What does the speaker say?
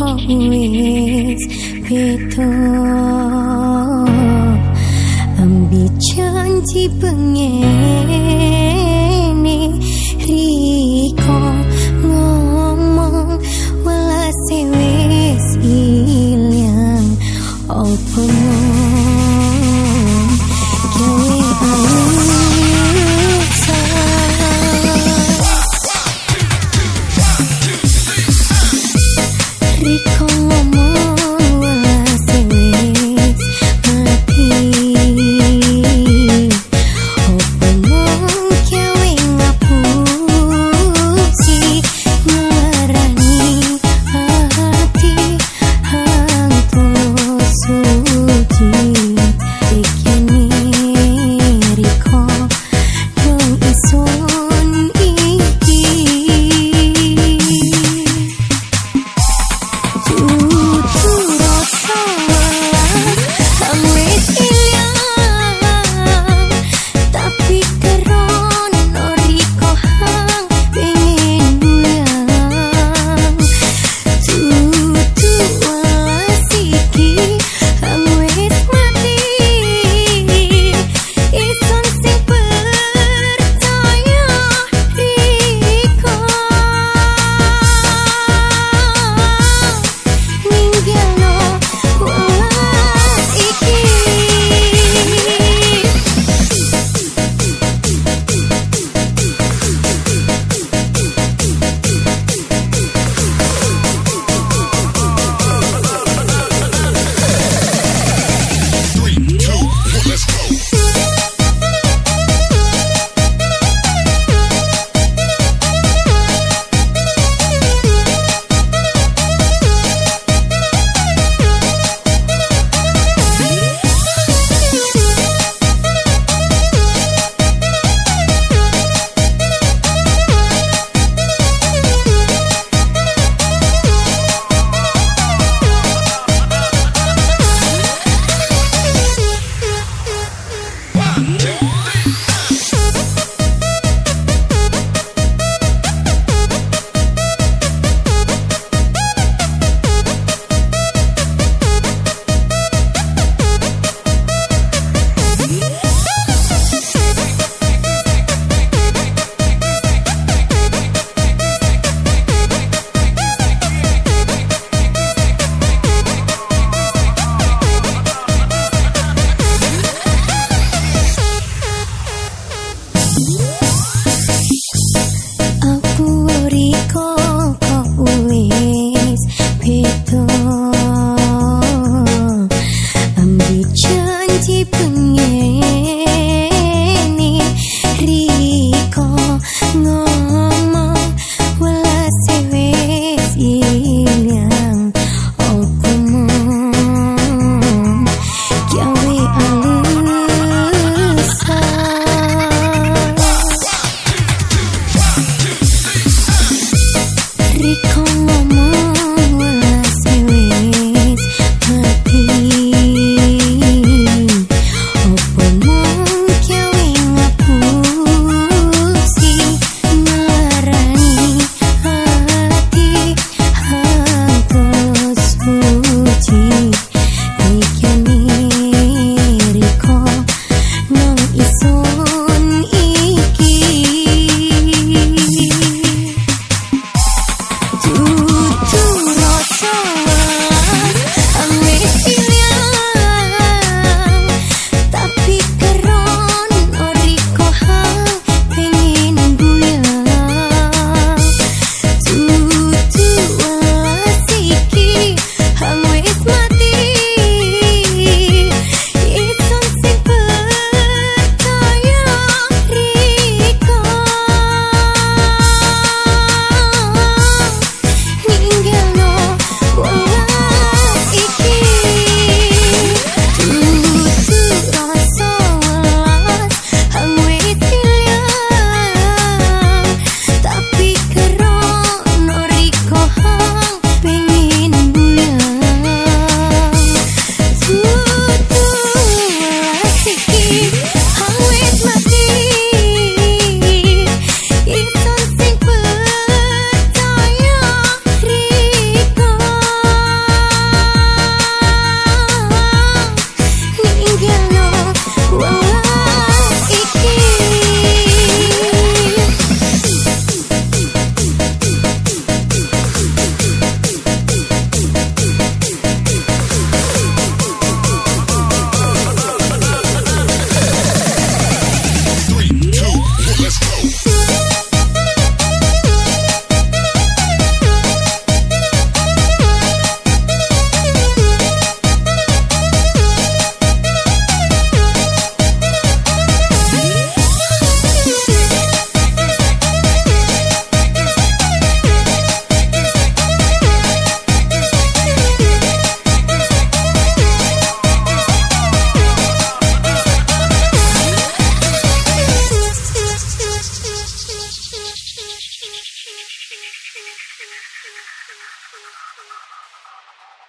Riko kok wis beda Ambi janji pengene すごい! Thank you.